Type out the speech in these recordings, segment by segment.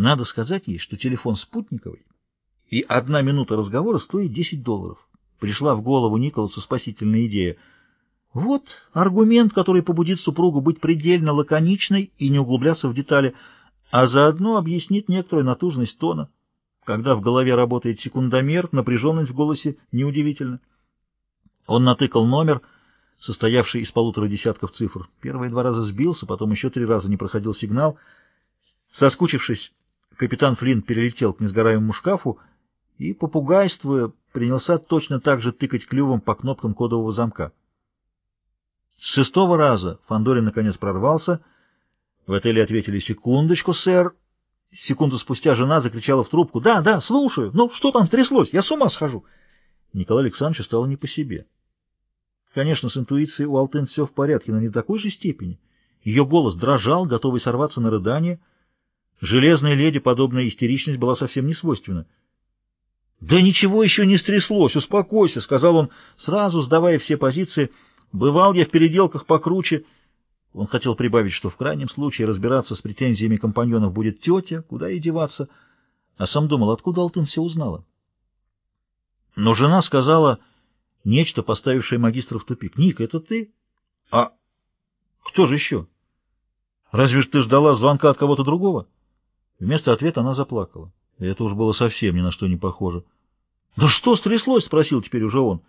Надо сказать ей, что телефон спутниковый, и одна минута разговора стоит 10 долларов. Пришла в голову Николасу спасительная идея. Вот аргумент, который побудит супругу быть предельно лаконичной и не углубляться в детали, а заодно объяснит некоторую натужность тона. Когда в голове работает секундомер, напряженность в голосе неудивительно. Он натыкал номер, состоявший из полутора десятков цифр. Первые два раза сбился, потом еще три раза не проходил сигнал. Соскучившись, капитан Флинт перелетел к несгораемому шкафу и, попугайствуя, принялся точно так же тыкать клювом по кнопкам кодового замка. С шестого раза Фандорин наконец прорвался. В отеле ответили «Секундочку, сэр». Секунду спустя жена закричала в трубку «Да, да, слушаю. Ну, что там тряслось? Я с ума схожу». Николай Александрович стало не по себе. Конечно, с интуицией у Алтын все в порядке, но не такой же степени. Ее голос дрожал, готовый сорваться на рыдание. Железной леди подобная истеричность была совсем не свойственна. «Да ничего еще не стряслось, успокойся», — сказал он, сразу сдавая все позиции. «Бывал я в переделках покруче». Он хотел прибавить, что в крайнем случае разбираться с претензиями компаньонов будет тетя, куда и деваться, а сам думал, откуда Алтын все узнала. Но жена сказала нечто, поставившее магистра в тупик. «Ник, это ты? А кто же еще? Разве ж ты ждала звонка от кого-то другого?» Вместо ответа она заплакала. Это уж было совсем ни на что не похоже. «Да что стряслось?» — спросил теперь уже он.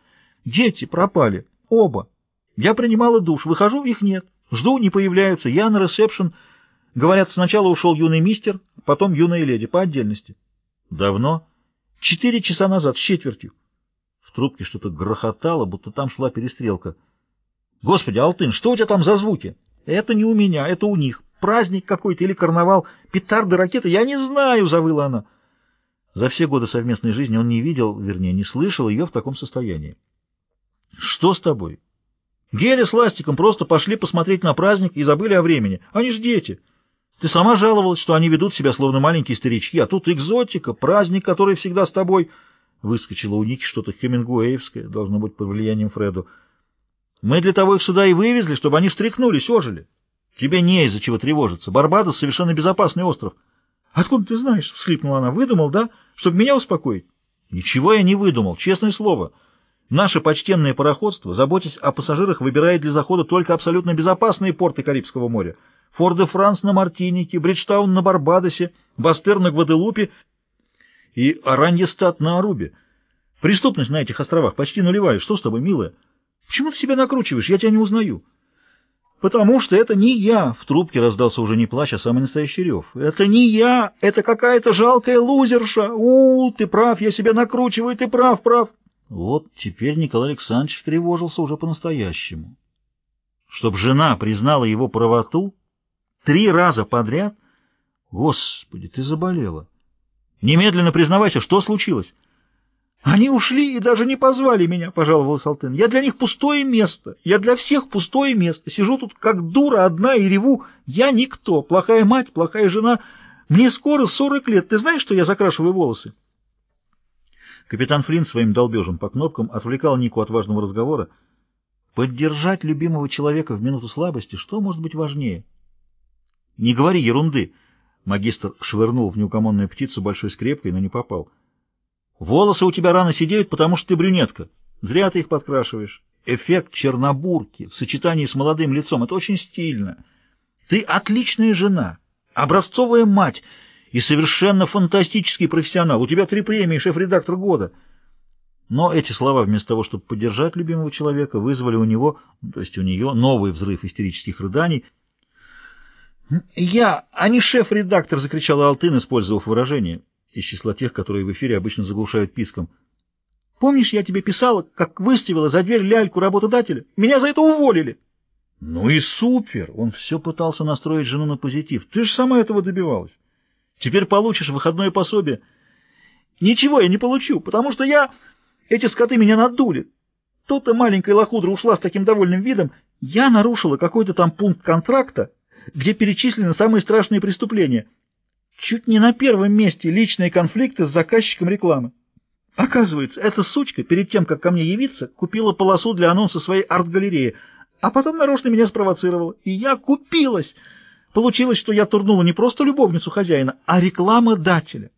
«Дети пропали. Оба. Я принимала душ. Выхожу, их нет. Жду, не появляются. Я на ресепшн. Говорят, сначала ушел юный мистер, потом юная леди, по отдельности». «Давно?» «Четыре часа назад, с четвертью». В трубке что-то грохотало, будто там шла перестрелка. «Господи, Алтын, что у тебя там за звуки?» «Это не у меня, это у них. Праздник какой-то или карнавал. Петарды, ракеты, я не знаю», — завыла она. За все годы совместной жизни он не видел, вернее, не слышал ее в таком состоянии. «Что с тобой?» «Геля с Ластиком просто пошли посмотреть на праздник и забыли о времени. Они ж дети. Ты сама жаловалась, что они ведут себя словно маленькие старички, а тут экзотика, праздник, который всегда с тобой...» Выскочило у Ники что-то хемингуэевское, должно быть под влиянием Фреду. «Мы для того их сюда и вывезли, чтобы они встряхнулись, ожили. Тебе не из-за чего тревожиться. Барбадос — совершенно безопасный остров». «Откуда ты знаешь?» — вслипнула она. «Выдумал, да? Чтобы меня успокоить?» «Ничего я не выдумал, честное слово. Наше почтенное пароходство, заботясь о пассажирах, выбирает для захода только абсолютно безопасные порты Карибского моря. Фор-де-Франс на Мартинике, Бриджтаун на Барбадосе, Бастер на Гваделупе и Араньестат на Арубе. Преступность на этих островах почти нулевая. Что с тобой, милая? Почему ты себя накручиваешь? Я тебя не узнаю». «Потому что это не я!» — в трубке раздался уже не плач, а самый настоящий рев. «Это не я! Это какая-то жалкая лузерша! у, ты прав, я себя накручиваю, ты прав, прав!» Вот теперь Николай Александрович тревожился уже по-настоящему. Чтоб жена признала его правоту три раза подряд? Господи, ты заболела! Немедленно признавайся, что случилось? «Они ушли и даже не позвали меня», — пожаловался Алтын. «Я для них пустое место. Я для всех пустое место. Сижу тут как дура одна и реву. Я никто. Плохая мать, плохая жена. Мне скоро сорок лет. Ты знаешь, что я закрашиваю волосы?» Капитан Флинн своим долбежем по кнопкам отвлекал Нику от важного разговора. «Поддержать любимого человека в минуту слабости, что может быть важнее?» «Не говори ерунды!» Магистр швырнул в неугомонную птицу большой скрепкой, но не попал. Волосы у тебя рано сидеют, потому что ты брюнетка. Зря ты их подкрашиваешь. Эффект чернобурки в сочетании с молодым лицом — это очень стильно. Ты отличная жена, образцовая мать и совершенно фантастический профессионал. У тебя три премии, шеф-редактор года. Но эти слова, вместо того, чтобы поддержать любимого человека, вызвали у него, то есть у нее, новый взрыв истерических рыданий. «Я, а не шеф-редактор!» — закричала Алтын, использовав выражение из числа тех, которые в эфире обычно заглушают писком. «Помнишь, я тебе писала, как выставила за дверь ляльку работодателя? Меня за это уволили!» «Ну и супер!» Он все пытался настроить жену на позитив. «Ты же сама этого добивалась. Теперь получишь выходное пособие». «Ничего я не получу, потому что я... Эти скоты меня надули. То-то маленькая лохудра ушла с таким довольным видом. Я нарушила какой-то там пункт контракта, где перечислены самые страшные преступления». Чуть не на первом месте личные конфликты с заказчиком рекламы. Оказывается, эта сучка перед тем, как ко мне явиться, купила полосу для анонса своей арт-галереи, а потом нарочно меня спровоцировала. И я купилась. Получилось, что я турнула не просто любовницу хозяина, а рекламодателя.